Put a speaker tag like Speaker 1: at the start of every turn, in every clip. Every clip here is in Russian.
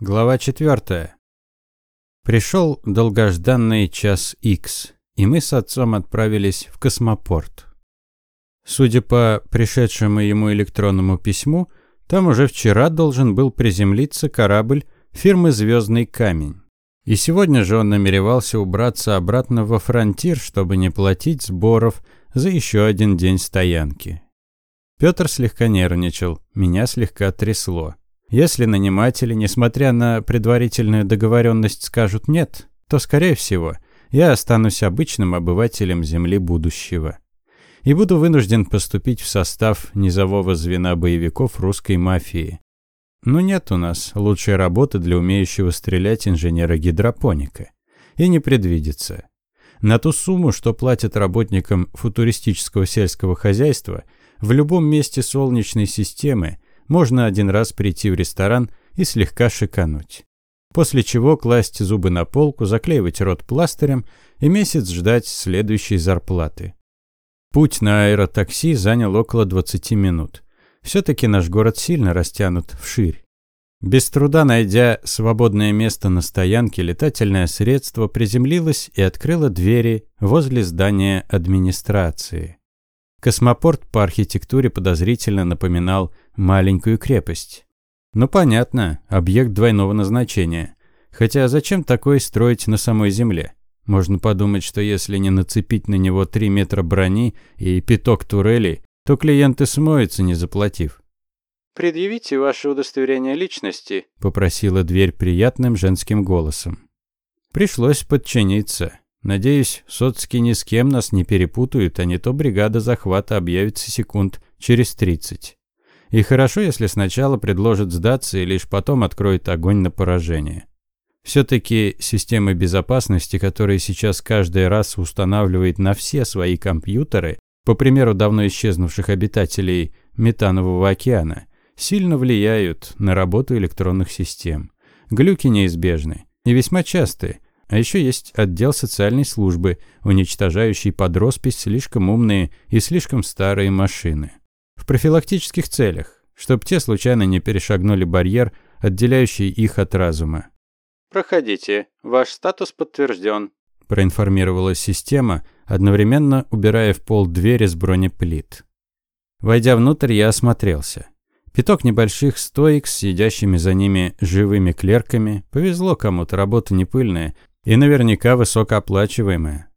Speaker 1: Глава 4. Пришел долгожданный час X, и мы с отцом отправились в космопорт. Судя по пришедшему ему электронному письму, там уже вчера должен был приземлиться корабль фирмы «Звездный камень». И сегодня же он намеревался убраться обратно во фронтир, чтобы не платить сборов за еще один день стоянки. Петр слегка нервничал, меня слегка трясло. Если наниматели, несмотря на предварительную договоренность, скажут «нет», то, скорее всего, я останусь обычным обывателем Земли будущего. И буду вынужден поступить в состав низового звена боевиков русской мафии. Но нет у нас лучшей работы для умеющего стрелять инженера-гидропоника. И не предвидится. На ту сумму, что платят работникам футуристического сельского хозяйства, в любом месте Солнечной системы можно один раз прийти в ресторан и слегка шикануть. После чего класть зубы на полку, заклеивать рот пластырем и месяц ждать следующей зарплаты. Путь на аэротакси занял около 20 минут. Все-таки наш город сильно растянут вширь. Без труда найдя свободное место на стоянке, летательное средство приземлилось и открыло двери возле здания администрации. Космопорт по архитектуре подозрительно напоминал маленькую крепость. Ну понятно, объект двойного назначения. Хотя зачем такой строить на самой Земле? Можно подумать, что если не нацепить на него 3 метра брони и пяток турелей, то клиенты смоются, не заплатив.
Speaker 2: «Предъявите ваше удостоверение личности», –
Speaker 1: попросила дверь приятным женским голосом. Пришлось подчиниться. Надеюсь, соцки ни с кем нас не перепутают, а не то бригада захвата объявится секунд через 30. И хорошо, если сначала предложат сдаться и лишь потом откроет огонь на поражение. Все-таки системы безопасности, которые сейчас каждый раз устанавливает на все свои компьютеры, по примеру давно исчезнувших обитателей Метанового океана, сильно влияют на работу электронных систем. Глюки неизбежны и весьма частые, а еще есть отдел социальной службы, уничтожающий под роспись слишком умные и слишком старые машины. В профилактических целях, чтобы те случайно не перешагнули барьер, отделяющий их от разума.
Speaker 2: «Проходите. Ваш статус подтвержден», –
Speaker 1: проинформировала система, одновременно убирая в пол двери с бронеплит. Войдя внутрь, я осмотрелся. Пяток небольших стоек с сидящими за ними живыми клерками. Повезло кому-то, работа не пыльная, и наверняка высокооплачиваемая.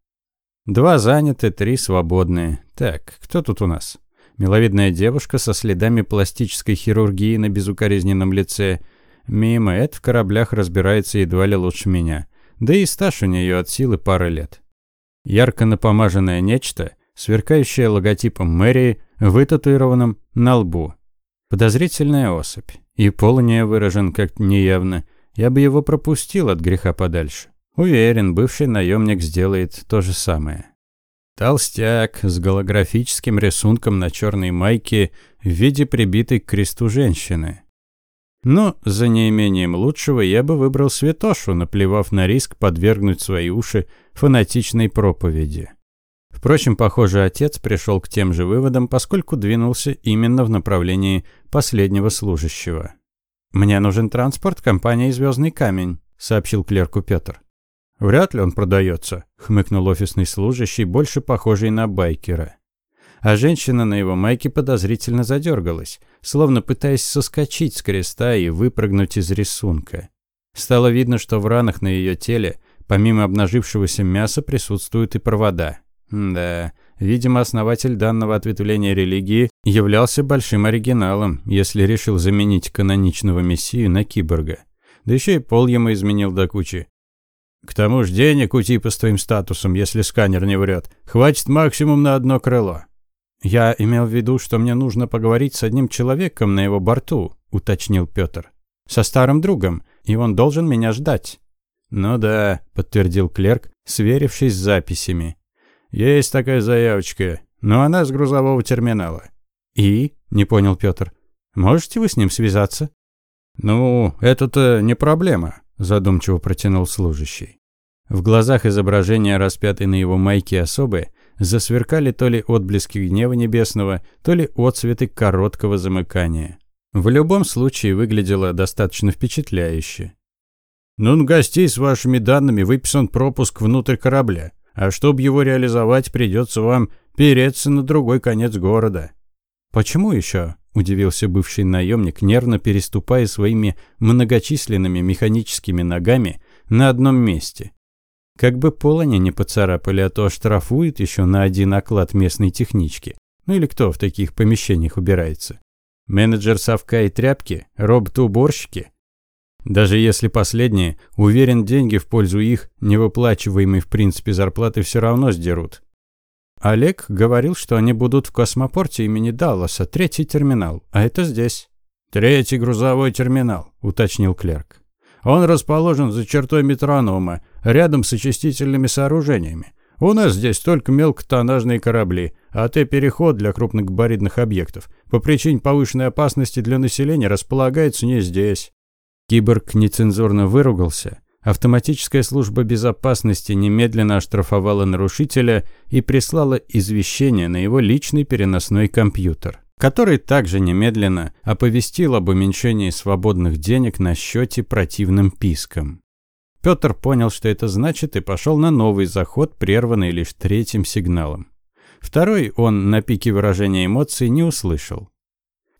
Speaker 1: Два заняты, три свободные. Так, кто тут у нас? Миловидная девушка со следами пластической хирургии на безукоризненном лице. Мимо, это в кораблях разбирается едва ли лучше меня. Да и стаж у нее от силы пары лет. Ярко напомаженное нечто, сверкающее логотипом мэрии, вытатуированным на лбу. Подозрительная особь. И пол не выражен как-то неявно. Я бы его пропустил от греха подальше. Уверен, бывший наемник сделает то же самое. Толстяк с голографическим рисунком на черной майке в виде прибитой к кресту женщины. Но за неимением лучшего я бы выбрал святошу, наплевав на риск подвергнуть свои уши фанатичной проповеди. Впрочем, похоже, отец пришел к тем же выводам, поскольку двинулся именно в направлении последнего служащего. «Мне нужен транспорт компании «Звездный камень», — сообщил клерку Петр. «Вряд ли он продается», — хмыкнул офисный служащий, больше похожий на байкера. А женщина на его майке подозрительно задергалась, словно пытаясь соскочить с креста и выпрыгнуть из рисунка. Стало видно, что в ранах на ее теле, помимо обнажившегося мяса, присутствуют и провода. Да, видимо, основатель данного ответвления религии являлся большим оригиналом, если решил заменить каноничного мессию на киборга. Да еще и пол ему изменил до кучи. К тому же денег у типа с твоим статусом, если сканер не врет, хватит максимум на одно крыло. Я имел в виду, что мне нужно поговорить с одним человеком на его борту, уточнил Петр. Со старым другом, и он должен меня ждать. Ну да, подтвердил клерк, сверившись с записями. Есть такая заявочка, но она с грузового терминала. И? Не понял Петр. Можете вы с ним связаться? Ну, это-то не проблема задумчиво протянул служащий. В глазах изображения распятой на его майке особы засверкали то ли отблески гнева небесного, то ли отцветы короткого замыкания. В любом случае выглядело достаточно впечатляюще.
Speaker 3: «Ну, гостей с вашими данными выписан пропуск внутрь корабля, а чтобы его реализовать, придется вам переться на другой конец города».
Speaker 1: «Почему еще?» – удивился бывший наемник, нервно переступая своими многочисленными механическими ногами на одном месте. Как бы пол они не поцарапали, а то оштрафуют еще на один оклад местной технички. Ну или кто в таких помещениях убирается? Менеджер совка и тряпки? Роботы-уборщики? Даже если последние, уверен, деньги в пользу их, невыплачиваемой в принципе зарплаты все равно сдерут. Олег говорил, что они будут в космопорте имени Далласа, третий терминал, а это здесь.
Speaker 3: «Третий грузовой терминал», – уточнил клерк. «Он расположен за чертой метронома, рядом с очистительными сооружениями. У нас здесь только мелкотоннажные корабли, а Т-переход для крупногабаритных объектов по причине повышенной опасности для населения располагается не здесь.
Speaker 1: Киборг нецензурно выругался. Автоматическая служба безопасности немедленно оштрафовала нарушителя и прислала извещение на его личный переносной компьютер, который также немедленно оповестил об уменьшении свободных денег на счете противным писком. Петр понял, что это значит, и пошел на новый заход, прерванный лишь третьим сигналом. Второй он на пике выражения эмоций не услышал.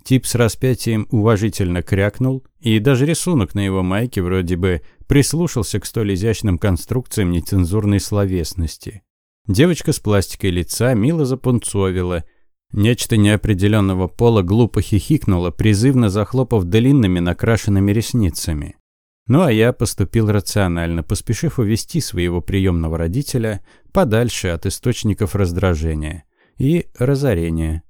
Speaker 1: Тип с распятием уважительно крякнул, и даже рисунок на его майке вроде бы прислушался к столь изящным конструкциям нецензурной словесности. Девочка с пластикой лица мило запунцовила. Нечто неопределенного пола глупо хихикнуло, призывно захлопав длинными накрашенными ресницами. Ну а я поступил рационально, поспешив увести своего приемного родителя подальше от источников раздражения и разорения.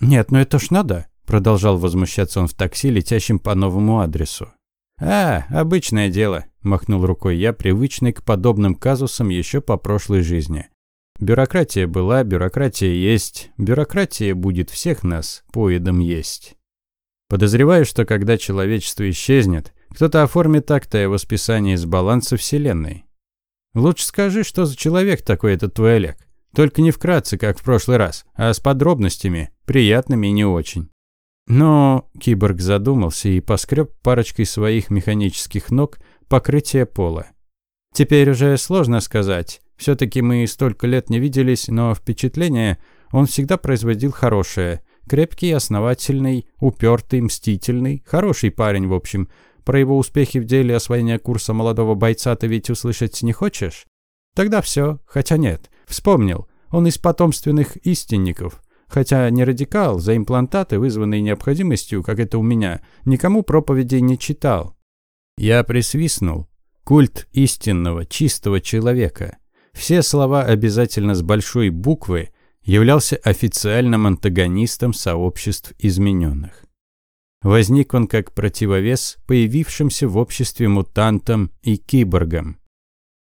Speaker 1: «Нет, ну это ж надо!» Продолжал возмущаться он в такси, летящем по новому адресу. «А, обычное дело», – махнул рукой я, привычный к подобным казусам еще по прошлой жизни. Бюрократия была, бюрократия есть, бюрократия будет всех нас поедом есть. Подозреваю, что когда человечество исчезнет, кто-то оформит акты о списании из баланса Вселенной. Лучше скажи, что за человек такой этот твой Олег. Только не вкратце, как в прошлый раз, а с подробностями, приятными и не очень. Но киборг задумался и поскреб парочкой своих механических ног покрытие пола. Теперь уже сложно сказать. Все-таки мы столько лет не виделись, но впечатление он всегда производил хорошее. Крепкий, основательный, упертый, мстительный. Хороший парень, в общем. Про его успехи в деле освоения курса молодого бойца ты ведь услышать не хочешь? Тогда все. Хотя нет. Вспомнил. Он из потомственных истинников. Хотя не радикал, за имплантаты, вызванные необходимостью, как это у меня, никому проповедей не читал. Я присвистнул. Культ истинного, чистого человека. Все слова обязательно с большой буквы являлся официальным антагонистом сообществ измененных. Возник он как противовес появившимся в обществе мутантам и киборгам.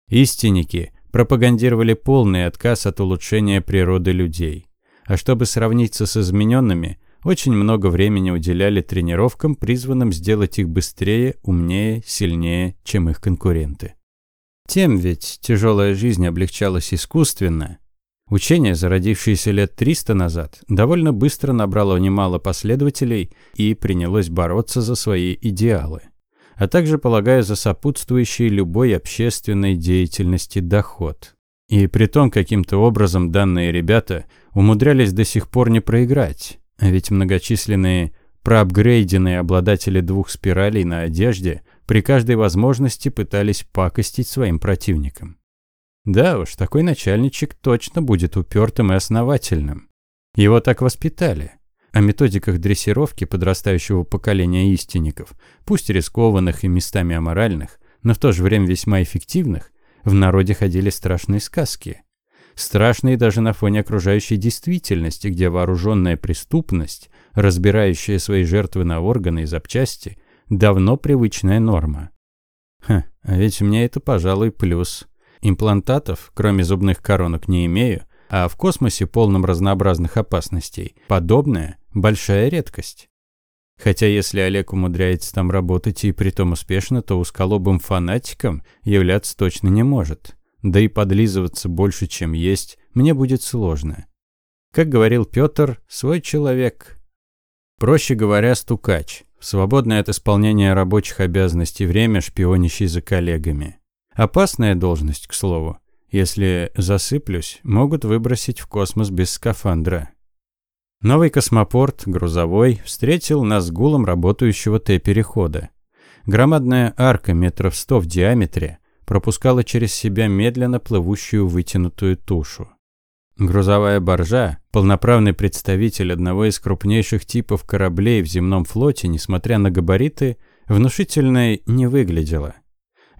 Speaker 1: Истинники пропагандировали полный отказ от улучшения природы людей а чтобы сравниться с измененными, очень много времени уделяли тренировкам, призванным сделать их быстрее, умнее, сильнее, чем их конкуренты. Тем ведь тяжелая жизнь облегчалась искусственно. Учение, зародившееся лет 300 назад, довольно быстро набрало немало последователей и принялось бороться за свои идеалы, а также, полагая, за сопутствующий любой общественной деятельности доход. И при том каким-то образом данные ребята умудрялись до сих пор не проиграть. А ведь многочисленные проапгрейденные обладатели двух спиралей на одежде при каждой возможности пытались пакостить своим противникам. Да уж, такой начальничек точно будет упертым и основательным. Его так воспитали. О методиках дрессировки подрастающего поколения истинников, пусть рискованных и местами аморальных, но в то же время весьма эффективных, в народе ходили страшные сказки. Страшные даже на фоне окружающей действительности, где вооруженная преступность, разбирающая свои жертвы на органы и запчасти, давно привычная норма. Ха, а ведь у меня это, пожалуй, плюс. Имплантатов, кроме зубных коронок, не имею, а в космосе, полном разнообразных опасностей, подобное – большая редкость. Хотя если Олег умудряется там работать и притом успешно, то узколобым фанатиком являться точно не может. Да и подлизываться больше, чем есть, мне будет сложно. Как говорил Петр, свой человек. Проще говоря, стукач. В свободное от исполнения рабочих обязанностей время, шпионящий за коллегами. Опасная должность, к слову. Если засыплюсь, могут выбросить в космос без скафандра. Новый космопорт, грузовой, встретил нас гулом работающего Т-перехода. Громадная арка метров сто в диаметре пропускала через себя медленно плывущую вытянутую тушу. Грузовая баржа, полноправный представитель одного из крупнейших типов кораблей в земном флоте, несмотря на габариты, внушительной не выглядела.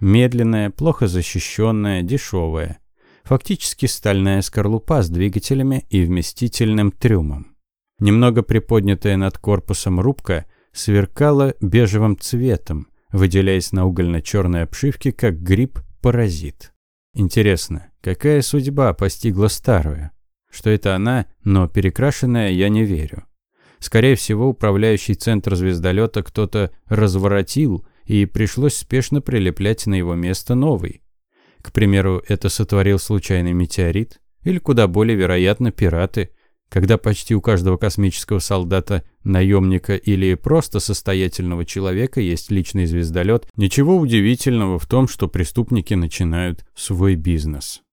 Speaker 1: Медленная, плохо защищенная, дешевая. Фактически стальная скорлупа с двигателями и вместительным трюмом. Немного приподнятая над корпусом рубка сверкала бежевым цветом, выделяясь на угольно-черной обшивке, как гриб-паразит. Интересно, какая судьба постигла старую? Что это она, но перекрашенная, я не верю. Скорее всего, управляющий центр звездолета кто-то разворотил, и пришлось спешно прилеплять на его место новый. К примеру, это сотворил случайный метеорит, или куда более вероятно пираты – когда почти у каждого космического солдата, наемника или просто состоятельного человека есть личный звездолет, ничего удивительного в том, что преступники начинают свой бизнес.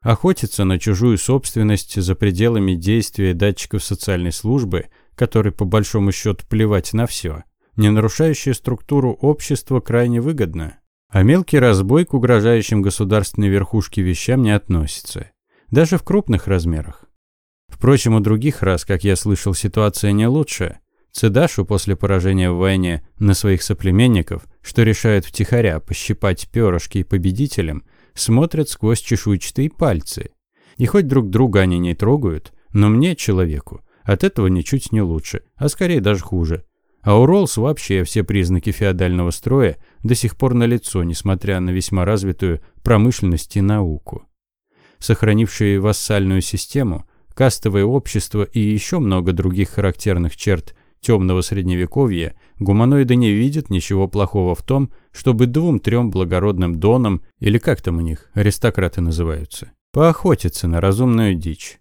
Speaker 1: Охотиться на чужую собственность за пределами действия датчиков социальной службы, который по большому счету плевать на все, не нарушающая структуру общества крайне выгодно. А мелкий разбой к угрожающим государственной верхушке вещам не относится. Даже в крупных размерах. Впрочем, у других раз, как я слышал, ситуация не лучше. Цедашу после поражения в войне на своих соплеменников, что решают втихаря пощипать перышки победителям, смотрят сквозь чешуйчатые пальцы. И хоть друг друга они не трогают, но мне, человеку, от этого ничуть не лучше, а скорее даже хуже. А у Роллс вообще все признаки феодального строя до сих пор налицо, несмотря на весьма развитую промышленность и науку. Сохранившие вассальную систему, кастовое общество и еще много других характерных черт темного средневековья, гуманоиды не видят ничего плохого в том, чтобы двум-трем благородным донам, или как там у них, аристократы называются, поохотиться на разумную дичь.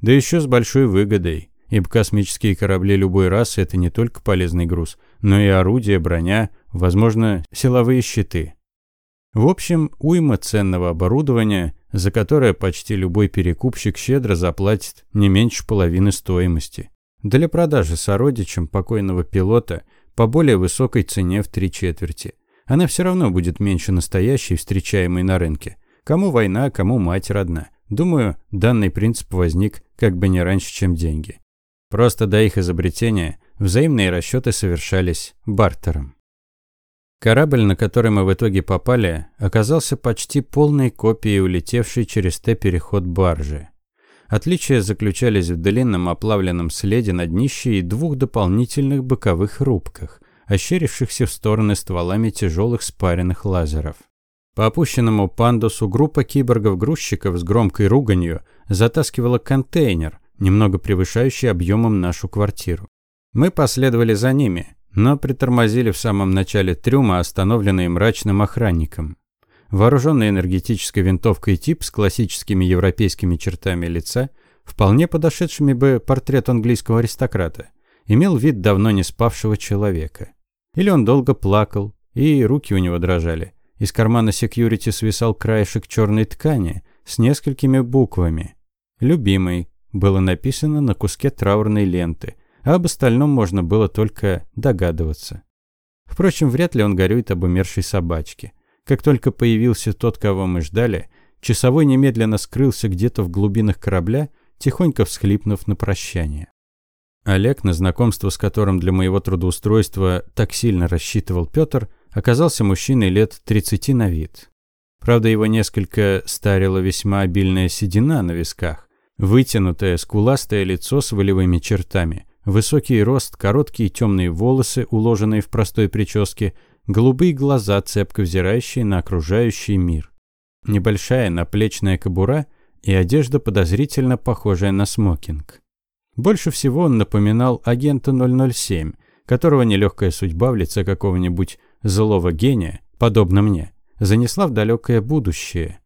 Speaker 1: Да еще с большой выгодой, ибо космические корабли любой расы – это не только полезный груз, но и орудия, броня, возможно, силовые щиты. В общем, уйма ценного оборудования, за которое почти любой перекупщик щедро заплатит не меньше половины стоимости. Для продажи сородичам покойного пилота по более высокой цене в три четверти. Она все равно будет меньше настоящей, встречаемой на рынке. Кому война, кому мать родна. Думаю, данный принцип возник как бы не раньше, чем деньги. Просто до их изобретения взаимные расчеты совершались бартером. Корабль, на который мы в итоге попали, оказался почти полной копией улетевшей через Т-переход баржи. Отличия заключались в длинном оплавленном следе на днище и двух дополнительных боковых рубках, ощерившихся в стороны стволами тяжелых спаренных лазеров. По опущенному пандусу группа киборгов-грузчиков с громкой руганью затаскивала контейнер, немного превышающий объемом нашу квартиру. Мы последовали за ними, но притормозили в самом начале трюма, остановленные мрачным охранником. Вооруженный энергетической винтовкой тип с классическими европейскими чертами лица, вполне подошедшими бы портрет английского аристократа, имел вид давно не спавшего человека. Или он долго плакал, и руки у него дрожали. Из кармана секьюрити свисал краешек черной ткани с несколькими буквами. «Любимый» было написано на куске траурной ленты – а об остальном можно было только догадываться. Впрочем, вряд ли он горюет об умершей собачке. Как только появился тот, кого мы ждали, часовой немедленно скрылся где-то в глубинах корабля, тихонько всхлипнув на прощание. Олег, на знакомство с которым для моего трудоустройства так сильно рассчитывал Петр, оказался мужчиной лет 30 на вид. Правда, его несколько старила весьма обильная седина на висках, вытянутое, скуластое лицо с волевыми чертами – Высокий рост, короткие темные волосы, уложенные в простой прическе, голубые глаза, цепко взирающие на окружающий мир. Небольшая наплечная кобура и одежда подозрительно похожая на смокинг. Больше всего он напоминал агента 007, которого нелегкая судьба в лице какого-нибудь злого гения, подобно мне, занесла в далекое будущее.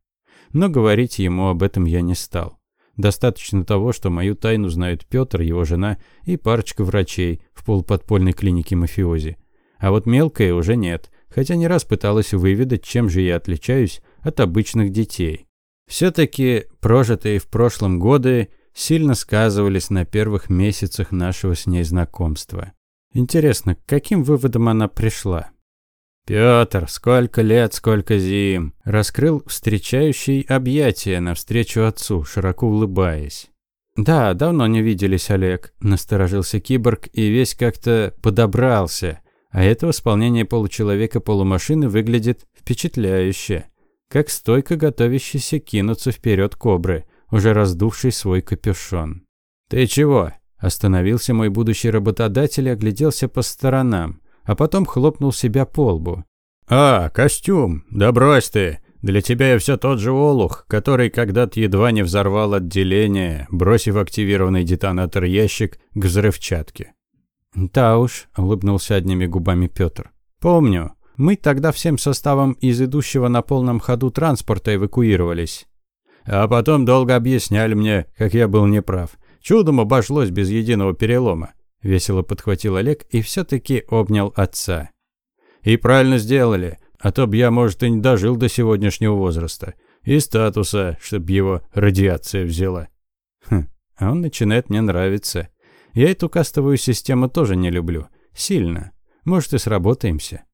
Speaker 1: Но говорить ему об этом я не стал. Достаточно того, что мою тайну знают Петр, его жена и парочка врачей в полуподпольной клинике мафиози. А вот мелкое уже нет, хотя не раз пыталась выведать, чем же я отличаюсь от обычных детей. Все-таки прожитые в прошлом годы сильно сказывались на первых месяцах нашего с ней знакомства. Интересно, к каким выводам она пришла? «Пётр, сколько лет, сколько зим!» Раскрыл встречающий объятия навстречу отцу, широко улыбаясь. «Да, давно не виделись, Олег», – насторожился киборг и весь как-то подобрался. А это восполнение получеловека-полумашины выглядит впечатляюще. Как стойко готовящийся кинуться вперед кобры, уже раздувший свой капюшон. «Ты чего?» – остановился мой будущий работодатель и огляделся по сторонам а потом хлопнул себя по лбу.
Speaker 3: «А, костюм! Да брось ты! Для тебя я все тот же олух, который когда-то едва не взорвал отделение, бросив активированный детонатор ящик к взрывчатке».
Speaker 1: «Да уж», – улыбнулся одними губами Петр. «Помню. Мы тогда всем составом из идущего на полном ходу транспорта эвакуировались.
Speaker 3: А потом долго объясняли мне, как я был неправ. Чудом обошлось без единого перелома. – весело подхватил Олег и все-таки обнял отца. «И правильно сделали, а то б я, может, и не дожил до сегодняшнего возраста. И статуса, чтоб его радиация взяла».
Speaker 1: Хм, а он начинает мне нравиться. Я эту кастовую систему тоже не люблю. Сильно. Может, и сработаемся.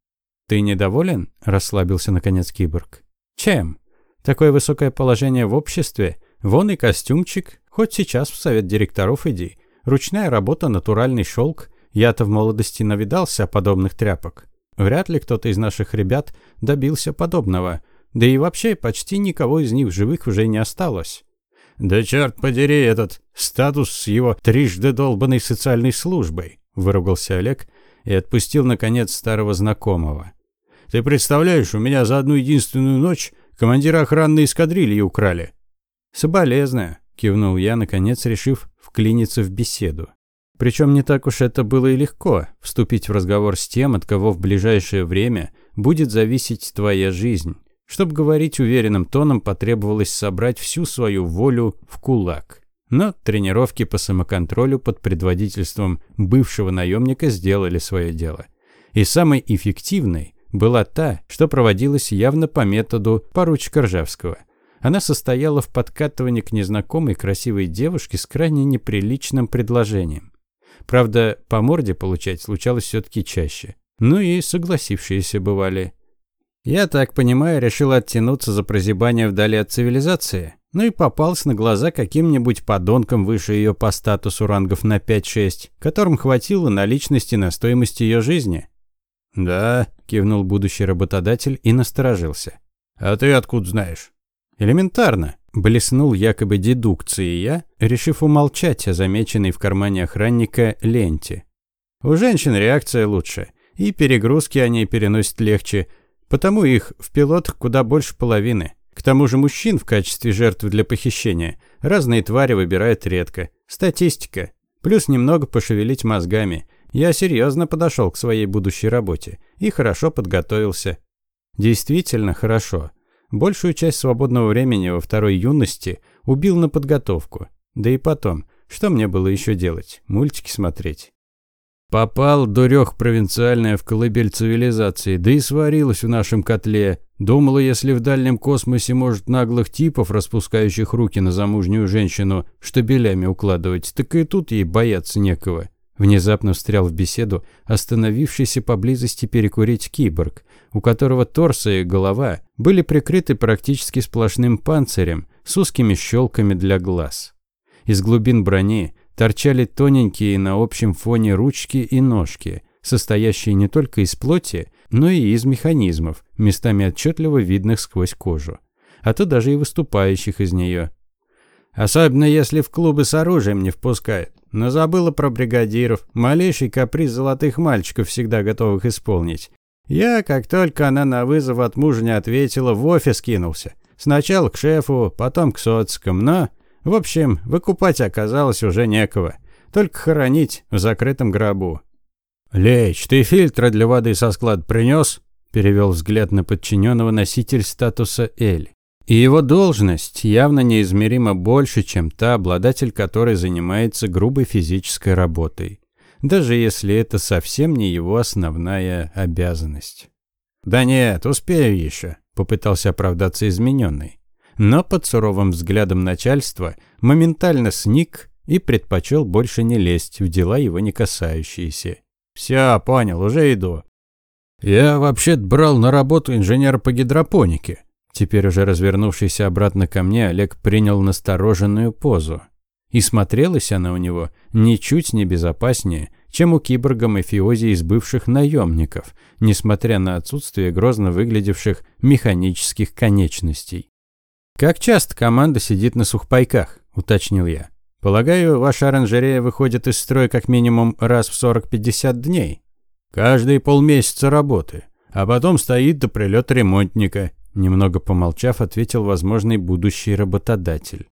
Speaker 1: «Ты недоволен?» – расслабился наконец киборг. «Чем? Такое высокое положение в обществе. Вон и костюмчик. Хоть сейчас в совет директоров иди. Ручная работа, натуральный шелк. Я-то в молодости навидался подобных тряпок. Вряд ли кто-то из наших ребят добился подобного. Да и вообще почти никого из них живых уже не осталось.
Speaker 3: «Да черт подери этот статус с его трижды долбанной социальной службой», – выругался Олег и отпустил, наконец, старого знакомого. «Ты представляешь, у меня за одну единственную ночь командира охранной эскадрильи украли».
Speaker 1: «Соболезную», – кивнул я, наконец решив вклиниться в беседу. Причем не так уж это было и легко – вступить в разговор с тем, от кого в ближайшее время будет зависеть твоя жизнь. Чтобы говорить уверенным тоном, потребовалось собрать всю свою волю в кулак. Но тренировки по самоконтролю под предводительством бывшего наемника сделали свое дело. И самой эффективной была та, что проводилась явно по методу поручика Ржавского – она состояла в подкатывании к незнакомой красивой девушке с крайне неприличным предложением. Правда, по морде получать случалось все-таки чаще. Ну и согласившиеся бывали. Я так понимаю, решил оттянуться за прозябание вдали от цивилизации. Ну и попался на глаза каким-нибудь подонком выше ее по статусу рангов на 5-6, которым хватило наличности на стоимость ее жизни.
Speaker 3: «Да», – кивнул будущий работодатель и насторожился. «А ты откуда знаешь?»
Speaker 1: Элементарно. Блеснул якобы дедукцией я, решив умолчать о замеченной в кармане охранника ленте. У женщин реакция лучше, и перегрузки они переносят легче, потому их в пилот куда больше половины. К тому же мужчин в качестве жертв для похищения разные твари выбирают редко. Статистика. Плюс немного пошевелить мозгами. Я серьезно подошел к своей будущей работе и хорошо подготовился. Действительно хорошо. Большую часть свободного времени во второй юности убил на подготовку. Да и потом, что мне было еще делать? Мультики смотреть.
Speaker 3: Попал, дурех провинциальная, в колыбель цивилизации, да и сварилась в нашем котле. Думала, если в дальнем космосе может наглых типов, распускающих руки на замужнюю женщину, штабелями укладывать, так и тут ей бояться некого. Внезапно встрял в беседу остановившийся поблизости перекурить киборг, у которого торс и голова были прикрыты практически сплошным панцирем с узкими щелками для глаз. Из глубин брони торчали тоненькие на общем фоне ручки и ножки, состоящие не только из плоти, но и из механизмов, местами отчетливо видных сквозь кожу, а то даже и выступающих из нее. Особенно если в клубы с оружием не впускают. Но забыла про бригадиров, малейший каприз золотых мальчиков, всегда готовых исполнить. Я, как только она на вызов от мужа не ответила, в офис кинулся. Сначала к шефу, потом к соцкам, но... В общем, выкупать оказалось уже некого. Только хоронить в закрытом гробу.
Speaker 1: «Леч, ты фильтры для воды со склада принес?» Перевел взгляд на подчиненного носитель статуса Эль. И его должность явно неизмеримо больше, чем та, обладатель которой занимается грубой физической работой. Даже если это совсем не его основная обязанность. «Да нет, успею еще», – попытался оправдаться измененный. Но под суровым взглядом начальства моментально сник и предпочел больше не лезть в дела его не касающиеся. «Все, понял, уже иду». «Я вообще-то брал на работу инженера по гидропонике». Теперь уже развернувшийся обратно ко мне, Олег принял настороженную позу. И смотрелась она у него ничуть не безопаснее, чем у киборга-мафиози из бывших наемников, несмотря на отсутствие грозно выглядевших механических конечностей. «Как часто команда сидит на сухпайках?» – уточнил я. «Полагаю, ваша оранжерея выходит из строя как минимум раз в 40-50 дней?» «Каждые полмесяца работы. А потом стоит до прилета ремонтника», – немного помолчав, ответил возможный будущий работодатель.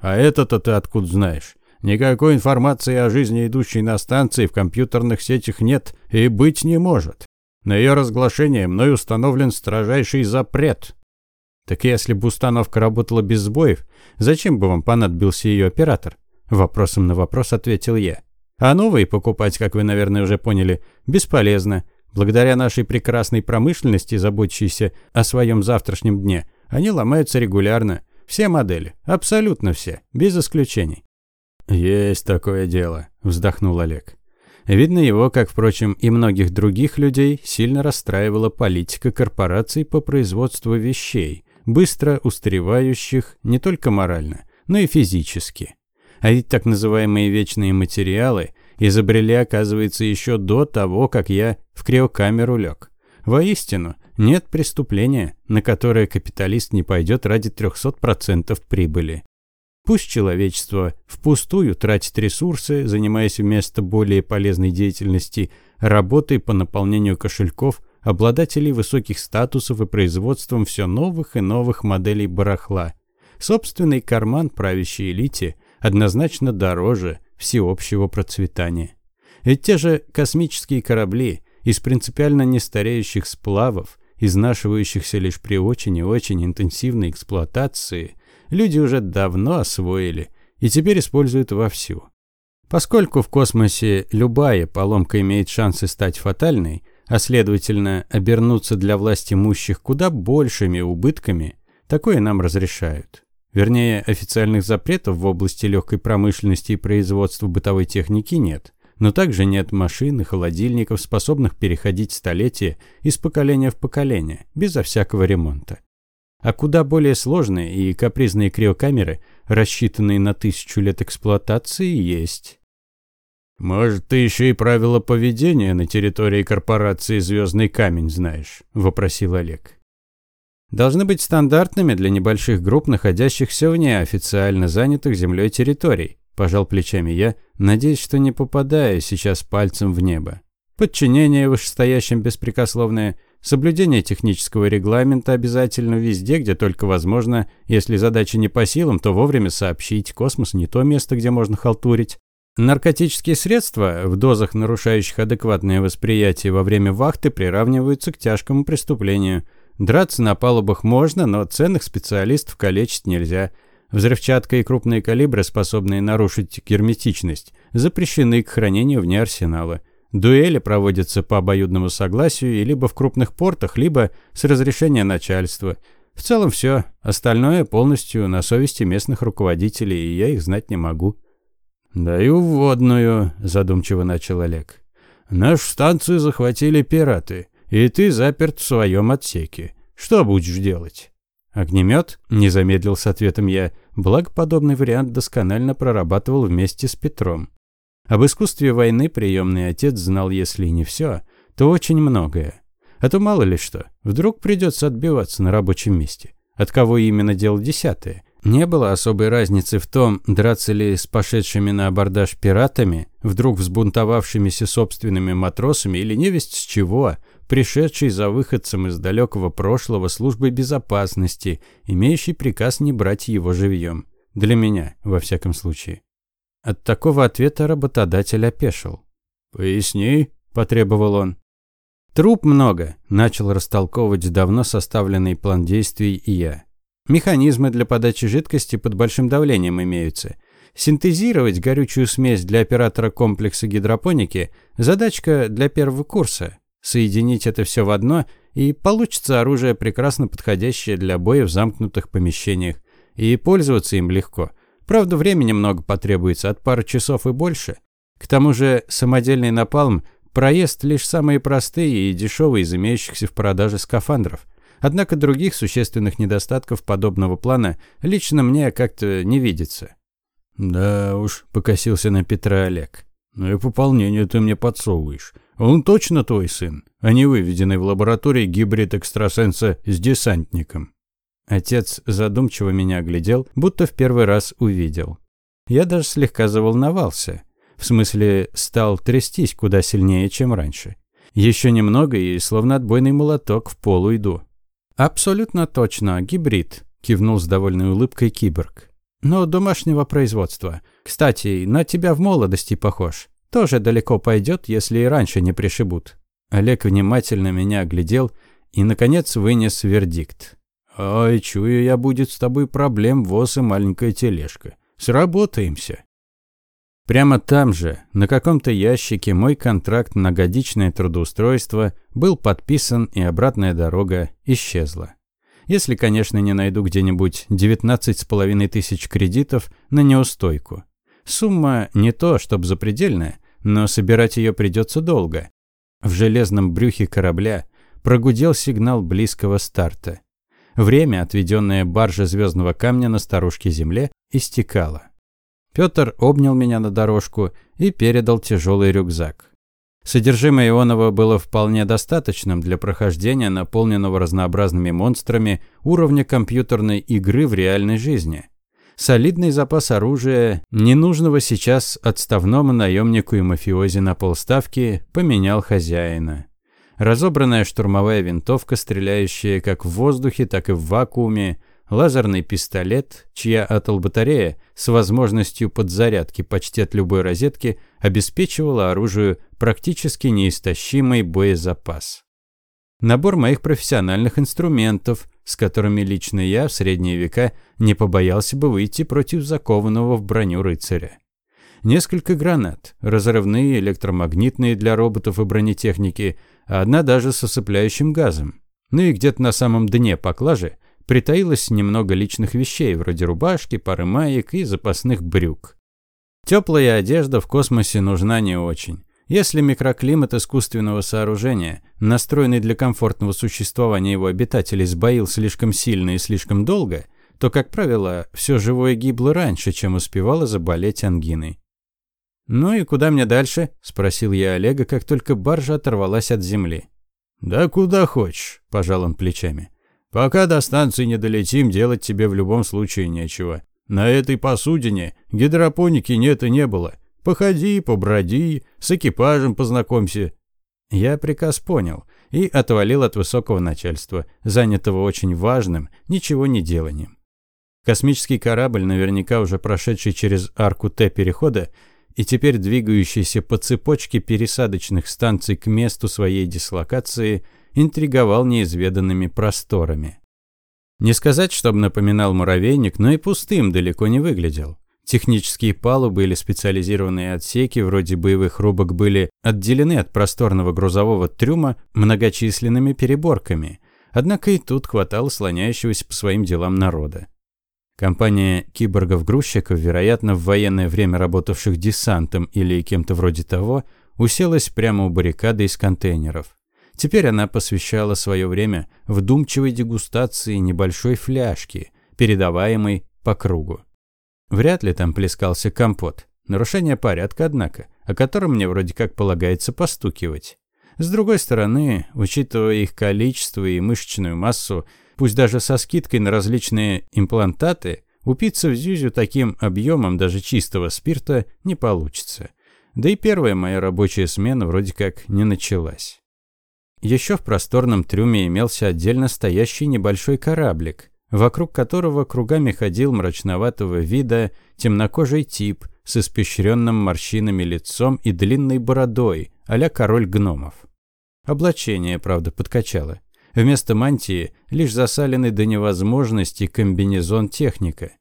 Speaker 1: «А это-то ты откуда знаешь? Никакой информации о жизни, идущей на станции, в компьютерных сетях нет и быть не может. На ее разглашение мной установлен строжайший запрет. Так если бы установка работала без сбоев, зачем бы вам понадобился ее оператор? Вопросом на вопрос ответил я. А новые покупать, как вы, наверное, уже поняли, бесполезно. Благодаря нашей прекрасной промышленности, заботящейся о своем завтрашнем дне, они ломаются регулярно. Все модели, абсолютно все, без исключений. «Есть такое дело», – вздохнул Олег. Видно, его, как, впрочем, и многих других людей, сильно расстраивала политика корпораций по производству вещей, быстро устаревающих не только морально, но и физически. А ведь так называемые вечные материалы изобрели, оказывается, еще до того, как я в криокамеру лег. Воистину, нет преступления, на которое капиталист не пойдет ради 300% прибыли. Пусть человечество впустую тратит ресурсы, занимаясь вместо более полезной деятельности работой по наполнению кошельков обладателей высоких статусов и производством все новых и новых моделей барахла. Собственный карман правящей элите однозначно дороже всеобщего процветания. Ведь те же космические корабли из принципиально нестареющих сплавов, изнашивающихся лишь при очень и очень интенсивной эксплуатации, люди уже давно освоили и теперь используют вовсю. Поскольку в космосе любая поломка имеет шансы стать фатальной, а следовательно обернуться для власть имущих куда большими убытками, такое нам разрешают. Вернее, официальных запретов в области легкой промышленности и производства бытовой техники нет. Но также нет машин и холодильников, способных переходить столетия из поколения в поколение, безо всякого ремонта. А куда более сложные и капризные криокамеры, рассчитанные на тысячу лет эксплуатации, есть. «Может, ты еще и правила поведения на территории корпорации «Звездный камень» знаешь?» – вопросил Олег. «Должны быть стандартными для небольших групп, находящихся вне официально занятых землей территорий», – пожал плечами я, надеясь, что не попадая сейчас пальцем в небо. Подчинение вышестоящим беспрекословное – Соблюдение технического регламента обязательно везде, где только возможно. Если задача не по силам, то вовремя сообщить. Космос не то место, где можно халтурить. Наркотические средства в дозах, нарушающих адекватное восприятие во время вахты, приравниваются к тяжкому преступлению. Драться на палубах можно, но ценных специалистов калечить нельзя. Взрывчатка и крупные калибры, способные нарушить герметичность, запрещены к хранению вне арсенала. Дуэли проводятся по обоюдному согласию и либо в крупных портах, либо с разрешения начальства. В целом все. Остальное полностью на совести местных руководителей, и я их знать не могу. «Даю вводную», – задумчиво начал Олег. «Нашу станцию захватили пираты, и ты заперт в своем отсеке. Что будешь делать?» «Огнемет?» – не замедлил с ответом я, благо подобный вариант досконально прорабатывал вместе с Петром. Об искусстве войны приемный отец знал, если не все, то очень многое. А то мало ли что, вдруг придется отбиваться на рабочем месте. От кого именно дело десятое? Не было особой разницы в том, драться ли с пошедшими на абордаж пиратами, вдруг взбунтовавшимися собственными матросами или невесть с чего, пришедший за выходцем из далекого прошлого службы безопасности, имеющий приказ не брать его живьем. Для меня, во всяком случае. От такого ответа работодатель опешил. «Поясни», – потребовал он. «Труп много», – начал растолковывать давно составленный план действий и я. Механизмы для подачи жидкости под большим давлением имеются. Синтезировать горючую смесь для оператора комплекса гидропоники – задачка для первого курса. Соединить это все в одно, и получится оружие, прекрасно подходящее для боя в замкнутых помещениях. И пользоваться им легко. Правда, времени много потребуется, от пары часов и больше. К тому же самодельный напалм проезд лишь самые простые и дешевые из имеющихся в продаже скафандров. Однако других существенных недостатков подобного плана лично мне как-то не видится.
Speaker 3: «Да уж», — покосился на Петра Олег. «Ну и пополнение ты мне подсовываешь. Он точно твой сын, а не выведенный в лаборатории гибрид экстрасенса с десантником».
Speaker 1: Отец задумчиво меня оглядел, будто в первый раз увидел. Я даже слегка заволновался. В смысле, стал трястись куда сильнее, чем раньше. Еще немного и словно отбойный молоток в пол уйду. «Абсолютно точно, гибрид», – кивнул с довольной улыбкой киборг. «Но домашнего производства. Кстати, на тебя в молодости похож. Тоже далеко пойдет, если и раньше не пришибут». Олег внимательно меня оглядел и, наконец, вынес вердикт.
Speaker 3: «Ай, чую я, будет с тобой проблем воз и маленькая тележка. Сработаемся».
Speaker 1: Прямо там же, на каком-то ящике, мой контракт на годичное трудоустройство был подписан, и обратная дорога исчезла. Если, конечно, не найду где-нибудь 19 с половиной тысяч кредитов на неустойку. Сумма не то, чтобы запредельная, но собирать ее придется долго. В железном брюхе корабля прогудел сигнал близкого старта. Время, отведенное барже звездного камня на старушке Земле, истекало. Петр обнял меня на дорожку и передал тяжелый рюкзак. Содержимое Ионова было вполне достаточным для прохождения наполненного разнообразными монстрами уровня компьютерной игры в реальной жизни. Солидный запас оружия, ненужного сейчас отставному наемнику и мафиози на полставки, поменял хозяина. Разобранная штурмовая винтовка, стреляющая как в воздухе, так и в вакууме, лазерный пистолет, чья атл-батарея с возможностью подзарядки почти от любой розетки обеспечивала оружию практически неистощимый боезапас. Набор моих профессиональных инструментов, с которыми лично я в средние века не побоялся бы выйти против закованного в броню рыцаря. Несколько гранат, разрывные, электромагнитные для роботов и бронетехники, а одна даже с осыпляющим газом. Ну и где-то на самом дне поклажи притаилось немного личных вещей, вроде рубашки, пары маек и запасных брюк. Теплая одежда в космосе нужна не очень. Если микроклимат искусственного сооружения, настроенный для комфортного существования его обитателей, сбоил слишком сильно и слишком долго, то, как правило, все живое гибло раньше, чем успевало заболеть ангиной. «Ну и куда мне дальше?» – спросил я Олега, как только баржа оторвалась от земли.
Speaker 3: «Да куда хочешь», – пожал он плечами. Пока до станции не долетим, делать тебе в любом случае нечего. На этой посудине гидропоники нет и не было. Походи, поброди, с экипажем познакомься.
Speaker 1: Я приказ понял и отвалил от высокого начальства, занятого очень важным, ничего не деланием. Космический корабль, наверняка уже прошедший через арку Т-перехода и теперь двигающийся по цепочке пересадочных станций к месту своей дислокации – интриговал неизведанными просторами. Не сказать, чтобы напоминал муравейник, но и пустым далеко не выглядел. Технические палубы или специализированные отсеки, вроде боевых рубок, были отделены от просторного грузового трюма многочисленными переборками. Однако и тут хватало слоняющегося по своим делам народа. Компания киборгов-грузчиков, вероятно, в военное время работавших десантом или кем-то вроде того, уселась прямо у баррикады из контейнеров. Теперь она посвящала свое время вдумчивой дегустации небольшой фляжки, передаваемой по кругу. Вряд ли там плескался компот. Нарушение порядка, однако, о котором мне вроде как полагается постукивать. С другой стороны, учитывая их количество и мышечную массу, пусть даже со скидкой на различные имплантаты, упиться в зюзю таким объемом даже чистого спирта не получится. Да и первая моя рабочая смена вроде как не началась. Еще в просторном трюме имелся отдельно стоящий небольшой кораблик, вокруг которого кругами ходил мрачноватого вида темнокожий тип с испещренным морщинами лицом и длинной бородой, а король гномов. Облачение, правда, подкачало. Вместо мантии лишь засаленный до невозможности комбинезон техника.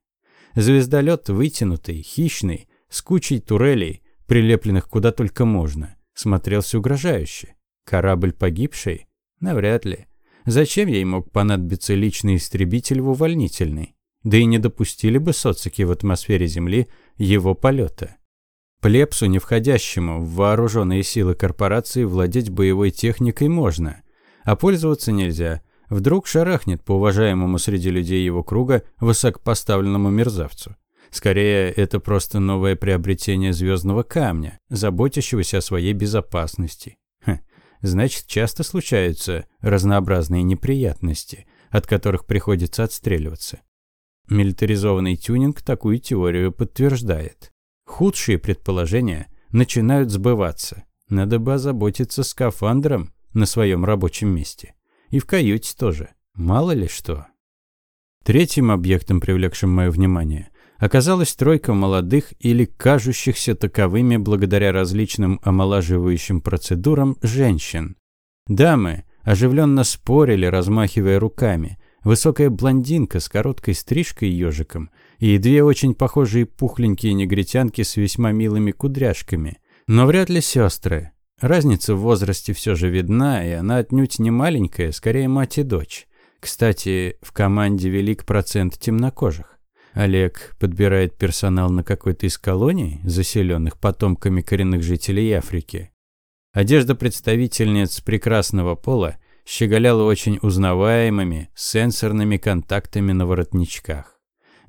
Speaker 1: Звездолет вытянутый, хищный, с кучей турелей, прилепленных куда только можно, смотрелся угрожающе. Корабль погибший? Навряд ли. Зачем ей мог понадобиться личный истребитель в увольнительный? Да и не допустили бы социки в атмосфере Земли его полета. Плепсу, не входящему в вооруженные силы корпорации, владеть боевой техникой можно, а пользоваться нельзя. Вдруг шарахнет по уважаемому среди людей его круга высокопоставленному мерзавцу. Скорее, это просто новое приобретение звездного камня, заботящегося о своей безопасности. Значит, часто случаются разнообразные неприятности, от которых приходится отстреливаться. Милитаризованный тюнинг такую теорию подтверждает. Худшие предположения начинают сбываться. Надо бы озаботиться скафандром на своем рабочем месте. И в каюте тоже. Мало ли что. Третьим объектом, привлекшим мое внимание, оказалась тройка молодых или кажущихся таковыми благодаря различным омолаживающим процедурам женщин. Дамы оживленно спорили, размахивая руками. Высокая блондинка с короткой стрижкой ежиком – и две очень похожие пухленькие негритянки с весьма милыми кудряшками. Но вряд ли сестры. Разница в возрасте все же видна, и она отнюдь не маленькая, скорее мать и дочь. Кстати, в команде велик процент темнокожих. Олег подбирает персонал на какой-то из колоний, заселенных потомками коренных жителей Африки. Одежда представительниц прекрасного пола щеголяла очень узнаваемыми сенсорными контактами на воротничках.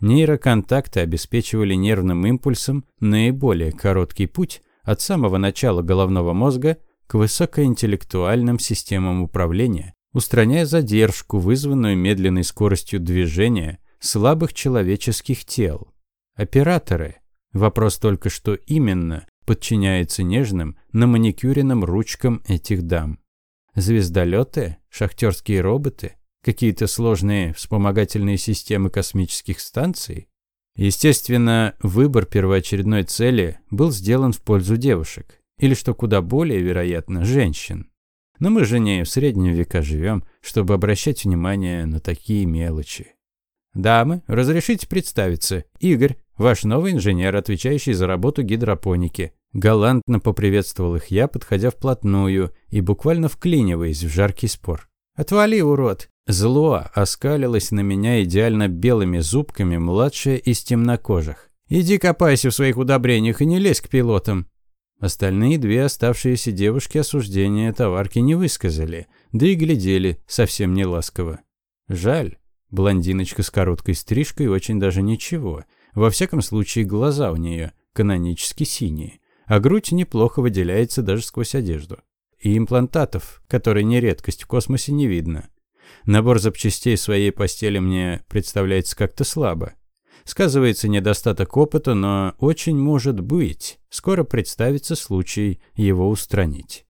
Speaker 1: Нейроконтакты обеспечивали нервным импульсом наиболее короткий путь от самого начала головного мозга к высокоинтеллектуальным системам управления, устраняя задержку, вызванную медленной скоростью движения слабых человеческих тел. Операторы. Вопрос только, что именно подчиняется нежным, на маникюренным ручкам этих дам. Звездолеты? Шахтерские роботы? какие-то сложные вспомогательные системы космических станций? Естественно, выбор первоочередной цели был сделан в пользу девушек, или, что куда более вероятно, женщин. Но мы же не в среднем века живем, чтобы обращать внимание на такие мелочи. «Дамы, разрешите представиться. Игорь, ваш новый инженер, отвечающий за работу гидропоники». Галантно поприветствовал их я, подходя вплотную и буквально вклиниваясь в жаркий спор. «Отвали, урод! Зло оскалилось на меня идеально белыми зубками младшая из темнокожих. «Иди копайся в своих удобрениях и не лезь к пилотам». Остальные две оставшиеся девушки осуждения товарки не высказали, да и глядели совсем не ласково. Жаль, блондиночка с короткой стрижкой очень даже ничего. Во всяком случае, глаза у нее канонически синие, а грудь неплохо выделяется даже сквозь одежду. И имплантатов, которые не редкость в космосе, не видно. Набор запчастей своей постели мне представляется как-то слабо. Сказывается недостаток опыта, но очень может быть, скоро представится случай его устранить.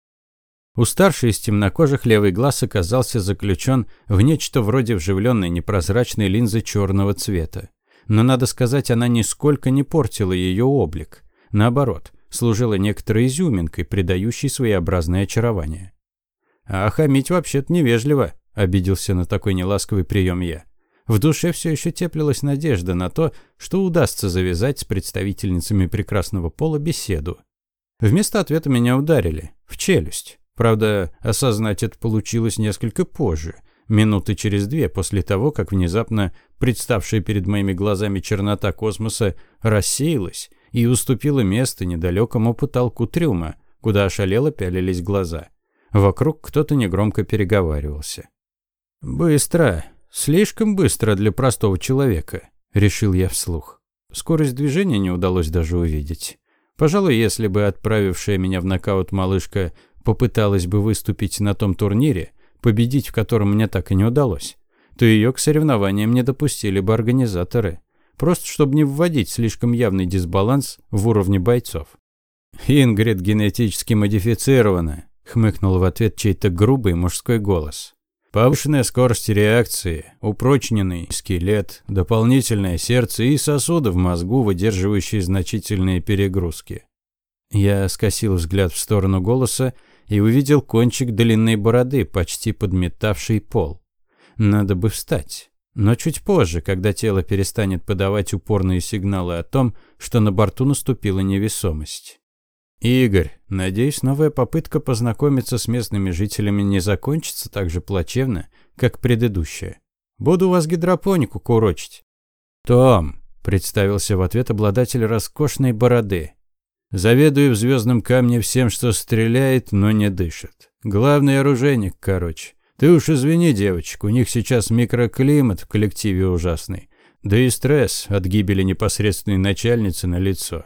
Speaker 1: У старшей из темнокожих левый глаз оказался заключен в нечто вроде вживленной непрозрачной линзы черного цвета. Но, надо сказать, она нисколько не портила ее облик. Наоборот, служила некоторой изюминкой, придающей своеобразное очарование. А хамить вообще-то невежливо, Обиделся на такой неласковый прием я. В душе все еще теплилась надежда на то, что удастся завязать с представительницами прекрасного пола беседу. Вместо ответа меня ударили. В челюсть. Правда, осознать это получилось несколько позже. Минуты через две после того, как внезапно представшая перед моими глазами чернота космоса рассеялась и уступила место недалекому потолку трюма, куда ошалело пялились глаза. Вокруг кто-то негромко переговаривался. «Быстро. Слишком быстро для простого человека», – решил я вслух. Скорость движения не удалось даже увидеть. Пожалуй, если бы отправившая меня в нокаут малышка попыталась бы выступить на том турнире, победить в котором мне так и не удалось, то ее к соревнованиям не допустили бы организаторы, просто чтобы не вводить слишком явный дисбаланс в уровне бойцов. «Ингрид генетически модифицирована», – хмыкнул в ответ чей-то грубый мужской голос. Повышенная скорость реакции, упрочненный скелет, дополнительное сердце и сосуды в мозгу, выдерживающие значительные перегрузки. Я скосил взгляд в сторону голоса и увидел кончик длинной бороды, почти подметавший пол. Надо бы встать. Но чуть позже, когда тело перестанет подавать упорные сигналы о том, что на борту наступила невесомость. «Игорь, надеюсь, новая попытка познакомиться с местными жителями не закончится так же плачевно, как предыдущая. Буду вас гидропонику курочить». «Том», — представился в ответ обладатель роскошной бороды. «Заведую в звездном камне всем, что стреляет, но не дышит. Главный оружейник, короче. Ты уж извини, девочек, у них сейчас микроклимат в коллективе ужасный. Да и стресс от гибели непосредственной начальницы на лицо.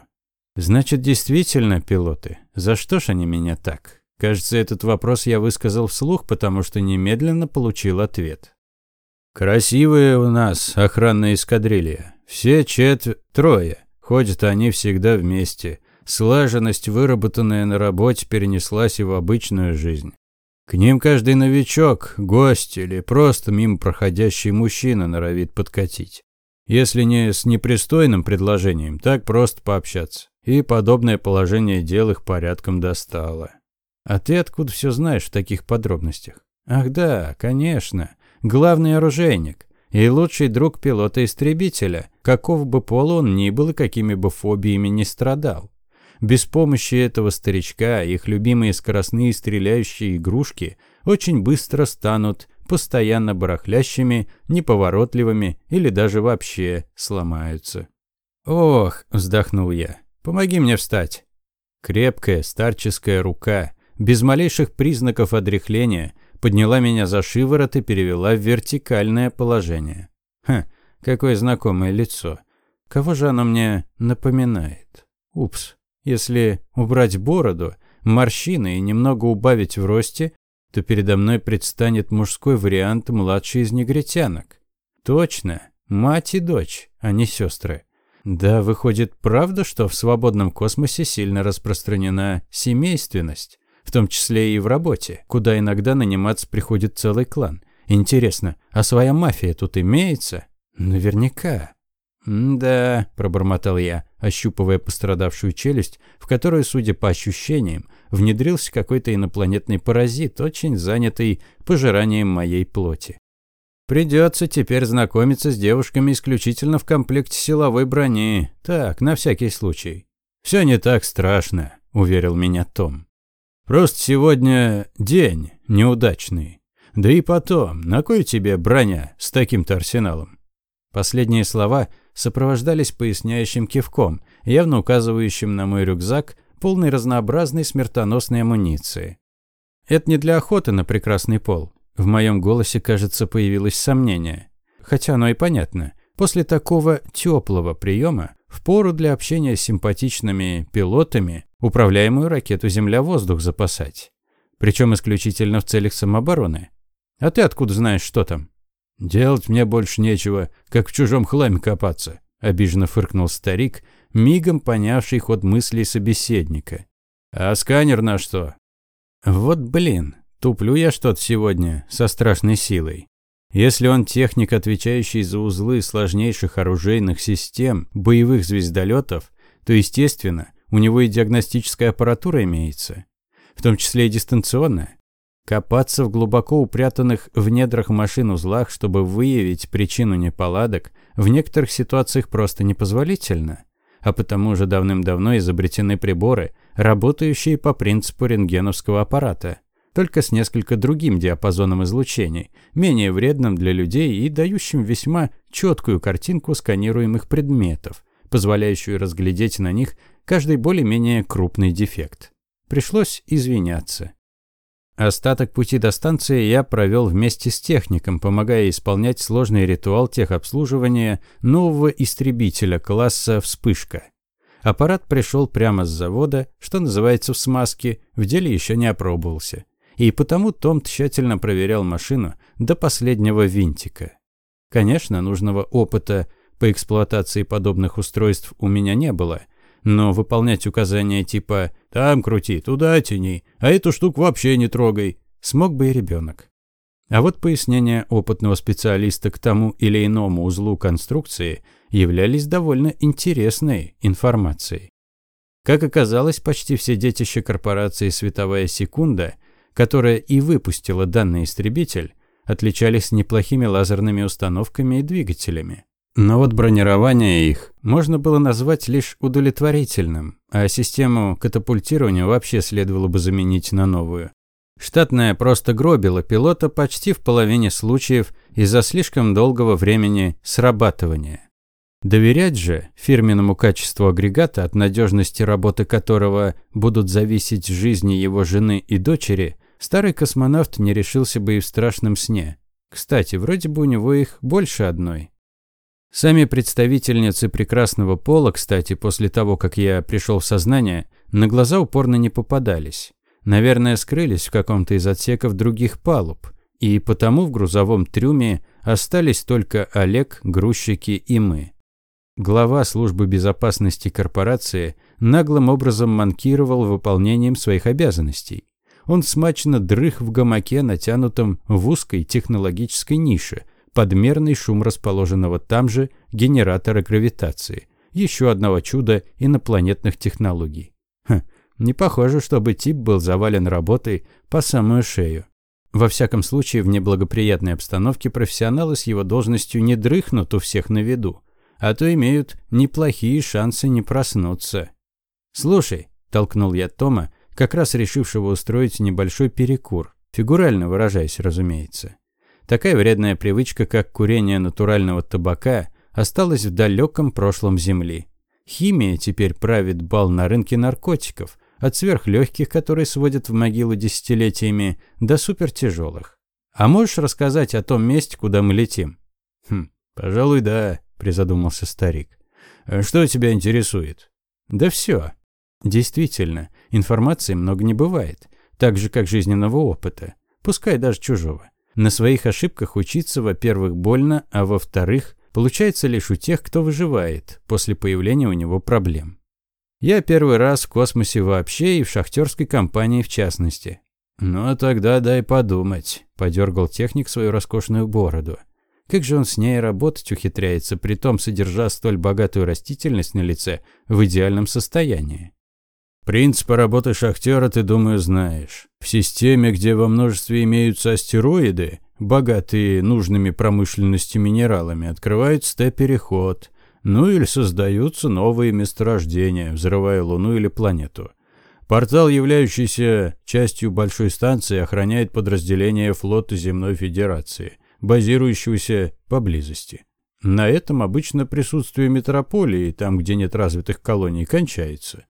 Speaker 1: Значит, действительно пилоты. За что ж они меня так? Кажется, этот вопрос я высказал вслух, потому что немедленно получил ответ. Красивые у нас охранная эскадрилья. Все четверть... трое. Ходят они всегда вместе. Слаженность, выработанная на работе, перенеслась и в обычную жизнь. К ним каждый новичок, гость или просто мимо проходящий мужчина норовит подкатить. Если не с непристойным предложением, так просто пообщаться. И подобное положение дел их порядком достало. А ты откуда все знаешь в таких подробностях? Ах да, конечно. Главный оружейник. И лучший друг пилота-истребителя, какого бы пола он ни был и какими бы фобиями не страдал. Без помощи этого старичка их любимые скоростные стреляющие игрушки очень быстро станут постоянно барахлящими, неповоротливыми или даже вообще сломаются. «Ох», – вздохнул я, – «помоги мне встать». Крепкая старческая рука, без малейших признаков одряхления, подняла меня за шиворот и перевела в вертикальное положение. Ха, какое знакомое лицо. Кого же оно мне напоминает? Упс. Если убрать бороду, морщины и немного убавить в росте, то передо мной предстанет мужской вариант младшей из негритянок. Точно, мать и дочь, а не сестры. Да, выходит, правда, что в свободном космосе сильно распространена семейственность, в том числе и в работе, куда иногда наниматься приходит целый клан. Интересно, а своя мафия тут имеется? Наверняка. «Да», – пробормотал я, ощупывая пострадавшую челюсть, в которую, судя по ощущениям, внедрился какой-то инопланетный паразит, очень занятый пожиранием моей плоти. Придется теперь знакомиться с девушками исключительно в комплекте силовой брони. Так, на всякий случай. Все не так страшно, уверил меня Том. Просто сегодня день неудачный. Да и потом, на кой тебе броня с таким-то арсеналом? Последние слова сопровождались поясняющим кивком, явно указывающим на мой рюкзак, полный разнообразной смертоносной амуниции. Это не для охоты на прекрасный пол. В моем голосе, кажется, появилось сомнение. Хотя оно и понятно. После такого теплого приема, впору для общения с симпатичными пилотами, управляемую ракету Земля-воздух запасать. Причем исключительно в целях самообороны. А ты откуда знаешь, что там? «Делать мне больше нечего, как в чужом хламе копаться», – обиженно фыркнул старик, мигом понявший ход мыслей собеседника. «А сканер на что?» «Вот блин, туплю я что-то сегодня со страшной силой. Если он техник, отвечающий за узлы сложнейших оружейных систем, боевых звездолетов, то, естественно, у него и диагностическая аппаратура имеется, в том числе и дистанционная. Копаться в глубоко упрятанных в недрах машин узлах, чтобы выявить причину неполадок, в некоторых ситуациях просто непозволительно. А потому же давным-давно изобретены приборы, работающие по принципу рентгеновского аппарата, только с несколько другим диапазоном излучений, менее вредным для людей и дающим весьма четкую картинку сканируемых предметов, позволяющую разглядеть на них каждый более-менее крупный дефект. Пришлось извиняться. Остаток пути до станции я провел вместе с техником, помогая исполнять сложный ритуал техобслуживания нового истребителя класса «Вспышка». Аппарат пришел прямо с завода, что называется в смазке, в деле еще не опробовался. И потому Том тщательно проверял машину до последнего винтика. Конечно, нужного опыта по эксплуатации подобных устройств у меня не было – но выполнять указания типа «там крути, туда тяни, а эту штуку вообще не трогай» смог бы и ребенок. А вот пояснения опытного специалиста к тому или иному узлу конструкции являлись довольно интересной информацией. Как оказалось, почти все детища корпорации «Световая секунда», которая и выпустила данный истребитель, отличались неплохими лазерными установками и двигателями. Но вот бронирование их можно было назвать лишь удовлетворительным, а систему катапультирования вообще следовало бы заменить на новую. Штатная просто гробила пилота почти в половине случаев из-за слишком долгого времени срабатывания. Доверять же фирменному качеству агрегата, от надежности работы которого будут зависеть жизни его жены и дочери, старый космонавт не решился бы и в страшном сне. Кстати, вроде бы у него их больше одной. Сами представительницы прекрасного пола, кстати, после того, как я пришел в сознание, на глаза упорно не попадались. Наверное, скрылись в каком-то из отсеков других палуб, и потому в грузовом трюме остались только Олег, грузчики и мы. Глава службы безопасности корпорации наглым образом манкировал выполнением своих обязанностей. Он смачно дрых в гамаке, натянутом в узкой технологической нише – подмерный шум расположенного там же генератора гравитации, еще одного чуда инопланетных технологий. Хм, не похоже, чтобы тип был завален работой по самую шею. Во всяком случае, в неблагоприятной обстановке профессионалы с его должностью не дрыхнут у всех на виду, а то имеют неплохие шансы не проснуться. «Слушай», – толкнул я Тома, как раз решившего устроить небольшой перекур, фигурально выражаясь, разумеется. Такая вредная привычка, как курение натурального табака, осталась в далеком прошлом Земли. Химия теперь правит бал на рынке наркотиков, от сверхлегких, которые сводят в могилу десятилетиями, до супертяжелых. А можешь рассказать о том месте, куда мы летим?
Speaker 3: Хм, пожалуй, да, призадумался старик. А что тебя интересует?
Speaker 1: Да все. Действительно, информации много не бывает, так же, как жизненного опыта, пускай даже чужого. На своих ошибках учиться, во-первых, больно, а во-вторых, получается лишь у тех, кто выживает после появления у него проблем. Я первый раз в космосе вообще и в шахтерской компании в частности.
Speaker 3: «Ну, тогда дай подумать», – подергал техник свою роскошную бороду.
Speaker 1: Как же он с ней работать ухитряется, при том содержа столь богатую растительность на лице в идеальном состоянии?
Speaker 3: Принципы работы шахтера ты, думаю, знаешь. В системе, где во множестве имеются астероиды, богатые нужными промышленности минералами, открывается Т-переход. Ну или создаются новые месторождения, взрывая Луну или планету. Портал, являющийся частью большой станции, охраняет подразделение флота Земной Федерации, базирующегося поблизости. На этом обычно присутствие метрополии, там, где нет развитых колоний, кончается.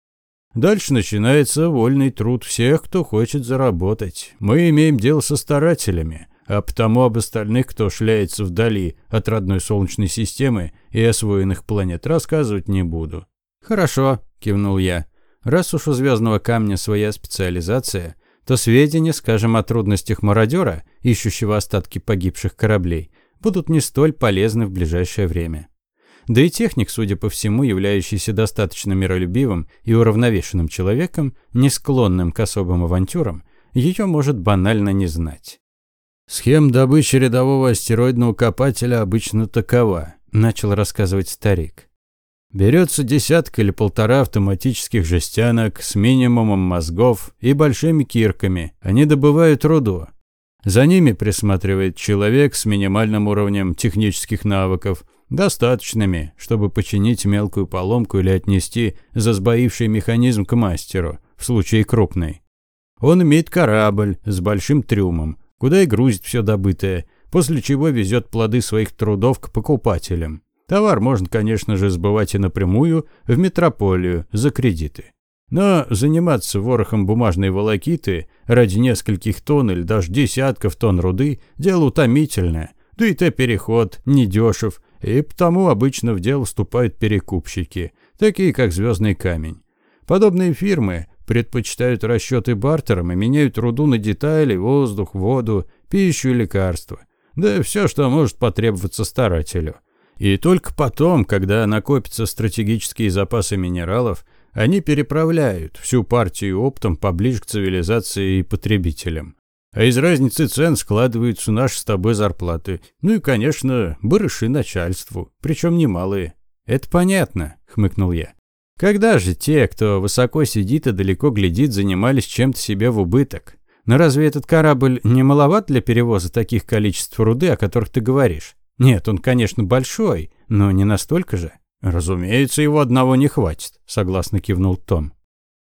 Speaker 3: Дальше начинается вольный труд всех, кто хочет заработать. Мы имеем дело со старателями, а потому об остальных, кто шляется вдали от родной Солнечной системы и освоенных планет, рассказывать не буду.
Speaker 1: «Хорошо», – кивнул я. «Раз уж у Звездного камня своя специализация, то сведения, скажем, о трудностях мародера, ищущего остатки погибших кораблей, будут не столь полезны в ближайшее время». Да и техник, судя по всему, являющийся достаточно миролюбивым и уравновешенным человеком, не склонным к особым авантюрам, ее может банально не знать.
Speaker 3: «Схема добычи рядового астероидного копателя обычно такова», – начал рассказывать старик. Берется десятка или полтора автоматических жестянок с минимумом мозгов и большими кирками. Они добывают руду. За ними присматривает человек с минимальным уровнем технических навыков, Достаточными, чтобы починить мелкую поломку или отнести засбоивший механизм к мастеру, в случае крупной. Он имеет корабль с большим трюмом, куда и грузит все добытое, после чего везет плоды своих трудов к покупателям. Товар можно, конечно же, сбывать и напрямую в метрополию за кредиты. Но заниматься ворохом бумажной волокиты ради нескольких тонн или даже десятков тонн руды – дело утомительное, да и Т-переход недешев, и потому обычно в дело вступают перекупщики, такие как «Звездный камень». Подобные фирмы предпочитают расчеты бартером и меняют руду на детали, воздух, воду, пищу и лекарства. Да все, что может потребоваться старателю. И только потом, когда накопятся стратегические запасы минералов, они переправляют всю партию оптом поближе к цивилизации и потребителям. А из разницы цен складываются наши с тобой зарплаты. Ну и, конечно, барыши начальству, причем немалые.
Speaker 1: Это понятно, хмыкнул я. Когда же те, кто высоко сидит и далеко глядит, занимались чем-то себе в убыток? Но разве этот корабль не маловат для перевоза таких количеств руды, о которых ты говоришь? Нет, он, конечно, большой, но не настолько же. Разумеется, его одного не хватит, согласно кивнул Том.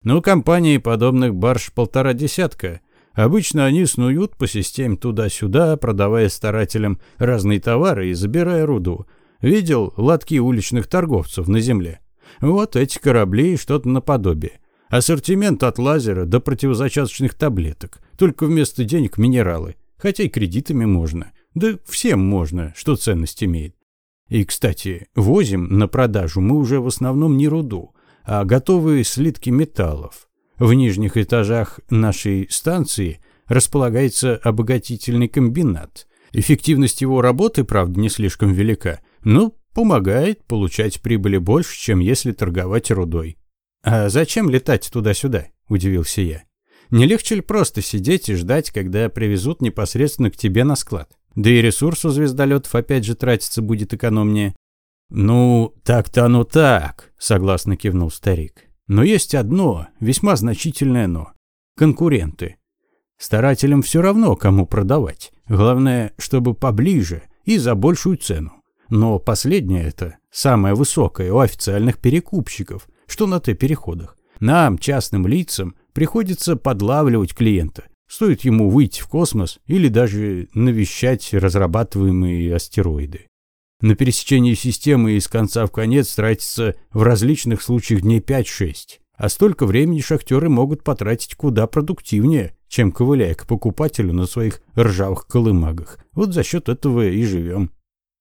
Speaker 1: Но у компании подобных барж полтора десятка. Обычно они снуют по системе туда-сюда, продавая старателям разные товары и забирая руду. Видел лотки уличных торговцев на земле? Вот эти корабли и что-то наподобие. Ассортимент от лазера до противозачаточных таблеток. Только вместо денег минералы. Хотя и кредитами можно. Да всем можно, что ценность имеет. И, кстати, возим на продажу мы уже в основном не руду, а готовые слитки металлов. В нижних этажах нашей станции располагается обогатительный комбинат. Эффективность его работы, правда, не слишком велика, но помогает получать прибыли больше, чем если торговать рудой. «А зачем летать туда-сюда?» – удивился я. «Не легче ли просто сидеть и ждать, когда привезут непосредственно к тебе на склад? Да и ресурс у звездолетов опять же тратиться будет экономнее». «Ну, так-то оно так», – согласно кивнул старик. «Но есть одно, весьма значительное «но». Конкуренты. Старателям все равно, кому продавать. Главное, чтобы поближе и за большую цену. Но последнее это самое высокое у официальных перекупщиков – что на Т-переходах. Нам, частным лицам, приходится подлавливать клиента. Стоит ему выйти в космос или даже навещать разрабатываемые астероиды. На пересечении системы из конца в конец тратится в различных случаях дней 5-6. А столько времени шахтеры могут потратить куда продуктивнее, чем ковыляя к покупателю на своих ржавых колымагах. Вот за счет этого и живем.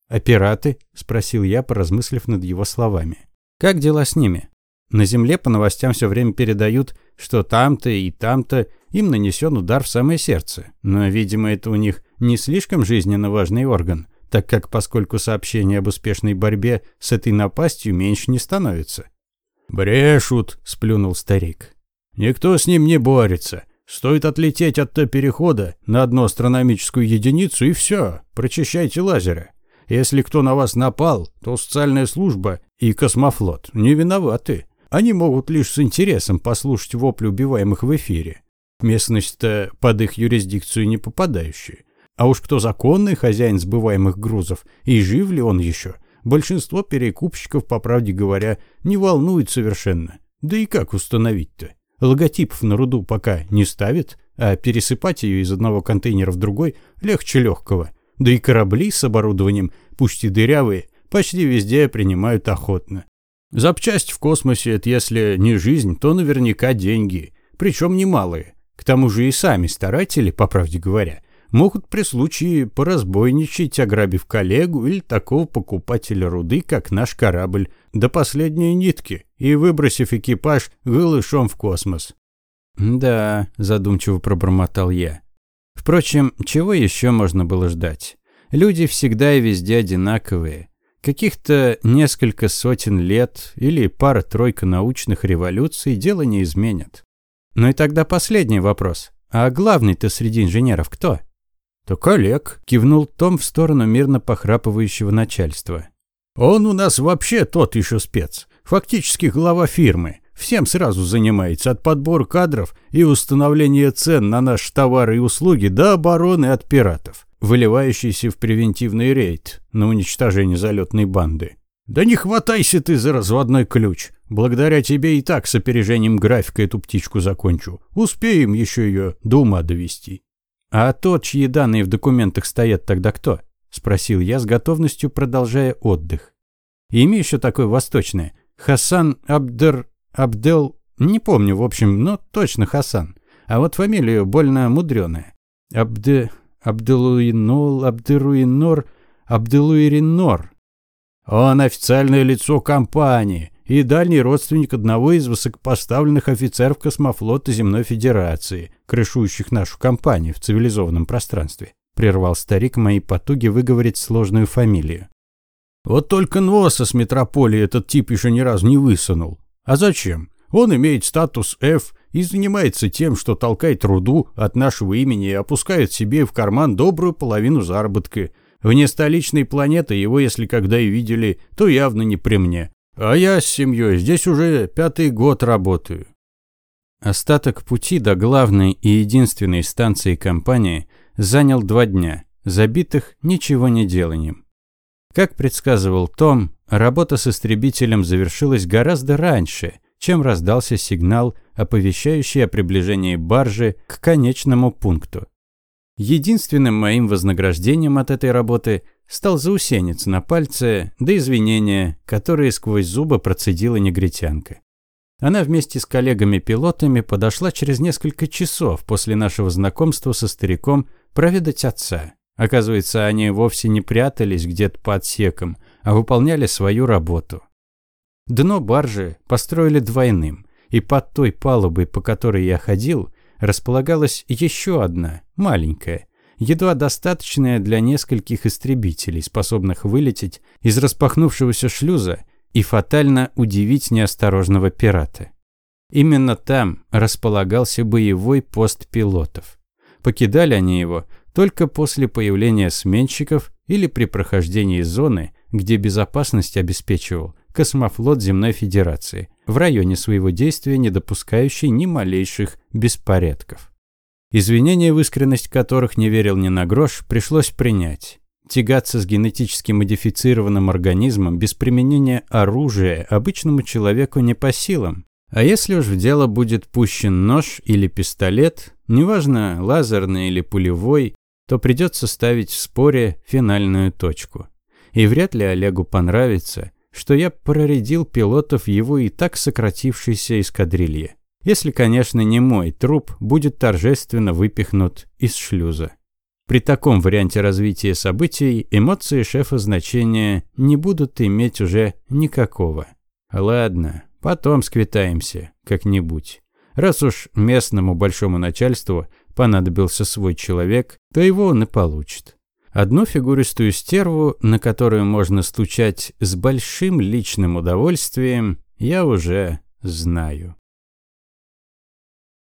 Speaker 1: «А пираты?» – спросил я, поразмыслив над его словами. «Как дела с ними?» На земле по новостям все время передают, что там-то и там-то им нанесен удар в самое сердце. Но, видимо, это у них не слишком жизненно важный орган, так как поскольку сообщения об успешной борьбе с этой напастью меньше не становится. «Брешут», – сплюнул старик. «Никто с ним не борется. Стоит отлететь от Т-перехода на одну астрономическую единицу и все, прочищайте лазеры. Если кто на вас напал, то социальная служба и космофлот не виноваты. Они могут лишь с интересом послушать вопли убиваемых в эфире. Местность-то под их юрисдикцию не попадающая. А уж кто законный хозяин сбываемых грузов, и жив ли он еще, большинство перекупщиков, по правде говоря, не волнует совершенно. Да и как установить-то? Логотипов на руду пока не ставят, а пересыпать ее из одного контейнера в другой легче легкого. Да и корабли с оборудованием, пусть и дырявые, почти везде принимают охотно. Запчасть в космосе – это если не жизнь, то наверняка деньги, причем немалые. К тому же и сами старатели, по правде говоря, могут при случае поразбойничать, ограбив коллегу или такого покупателя руды, как наш корабль, до последней нитки и выбросив экипаж голышом в космос. «Да», – задумчиво пробормотал я. Впрочем, чего еще можно было ждать? Люди всегда и везде одинаковые. Каких-то несколько сотен лет или пара-тройка научных революций дело не изменят. Ну и тогда последний вопрос. А главный-то среди инженеров кто? То коллег, кивнул Том в сторону мирно похрапывающего начальства. Он у нас вообще тот еще спец. Фактически глава фирмы. Всем сразу занимается от подбора кадров и установления цен на наши товары и услуги до обороны от пиратов выливающийся в превентивный рейд на уничтожение залетной банды. «Да не хватайся ты за разводной ключ. Благодаря тебе и так с опережением графика эту птичку закончу. Успеем еще ее до ума довести». «А тот, чьи данные в документах стоят, тогда кто?» – спросил я с готовностью, продолжая отдых. «Имя еще такое восточное. Хасан Абдер... Абдел... Не помню, в общем, но точно Хасан. А вот фамилию больно мудреная. Абде... Абделуинол, Абдеруинор, Абделуиринор. Он официальное лицо компании и дальний родственник одного из высокопоставленных офицеров космофлота Земной Федерации, крышующих нашу компанию в цивилизованном пространстве. Прервал старик мои потуги выговорить сложную фамилию. Вот только носа с метрополии этот тип еще ни разу не высунул. А зачем? Он имеет статус F и занимается тем, что толкает труду от нашего имени и опускает себе в карман добрую половину заработка. Вне столичной планеты его, если когда и видели, то явно не при мне.
Speaker 3: А я с семьей здесь уже пятый год работаю.
Speaker 1: Остаток пути до главной и единственной станции компании занял два дня, забитых ничего не деланием. Как предсказывал Том, работа с истребителем завершилась гораздо раньше, чем раздался сигнал, оповещающий о приближении баржи к конечному пункту. Единственным моим вознаграждением от этой работы стал заусенец на пальце, да извинения, которые сквозь зубы процедила негритянка. Она вместе с коллегами-пилотами подошла через несколько часов после нашего знакомства со стариком проведать отца. Оказывается, они вовсе не прятались где-то по отсекам, а выполняли свою работу. Дно баржи построили двойным, и под той палубой, по которой я ходил, располагалась еще одна, маленькая, едва достаточная для нескольких истребителей, способных вылететь из распахнувшегося шлюза и фатально удивить неосторожного пирата. Именно там располагался боевой пост пилотов. Покидали они его только после появления сменщиков или при прохождении зоны, где безопасность обеспечивал космофлот Земной Федерации, в районе своего действия не допускающий ни малейших беспорядков. Извинения, в искренность которых не верил ни на грош, пришлось принять. Тягаться с генетически модифицированным организмом без применения оружия обычному человеку не по силам. А если уж в дело будет пущен нож или пистолет, неважно, лазерный или пулевой, то придется ставить в споре финальную точку. И вряд ли Олегу понравится, что я проредил пилотов его и так сократившейся эскадрилье если, конечно, не мой труп будет торжественно выпихнут из шлюза. При таком варианте развития событий эмоции шефа значения не будут иметь уже никакого. Ладно, потом сквитаемся как-нибудь. Раз уж местному большому начальству понадобился свой человек, то его он и получит. Одну фигуристую стерву, на которую можно стучать с большим личным удовольствием, я уже знаю.